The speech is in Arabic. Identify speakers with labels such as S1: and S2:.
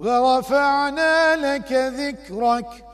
S1: ورفعنا لك ذكرك.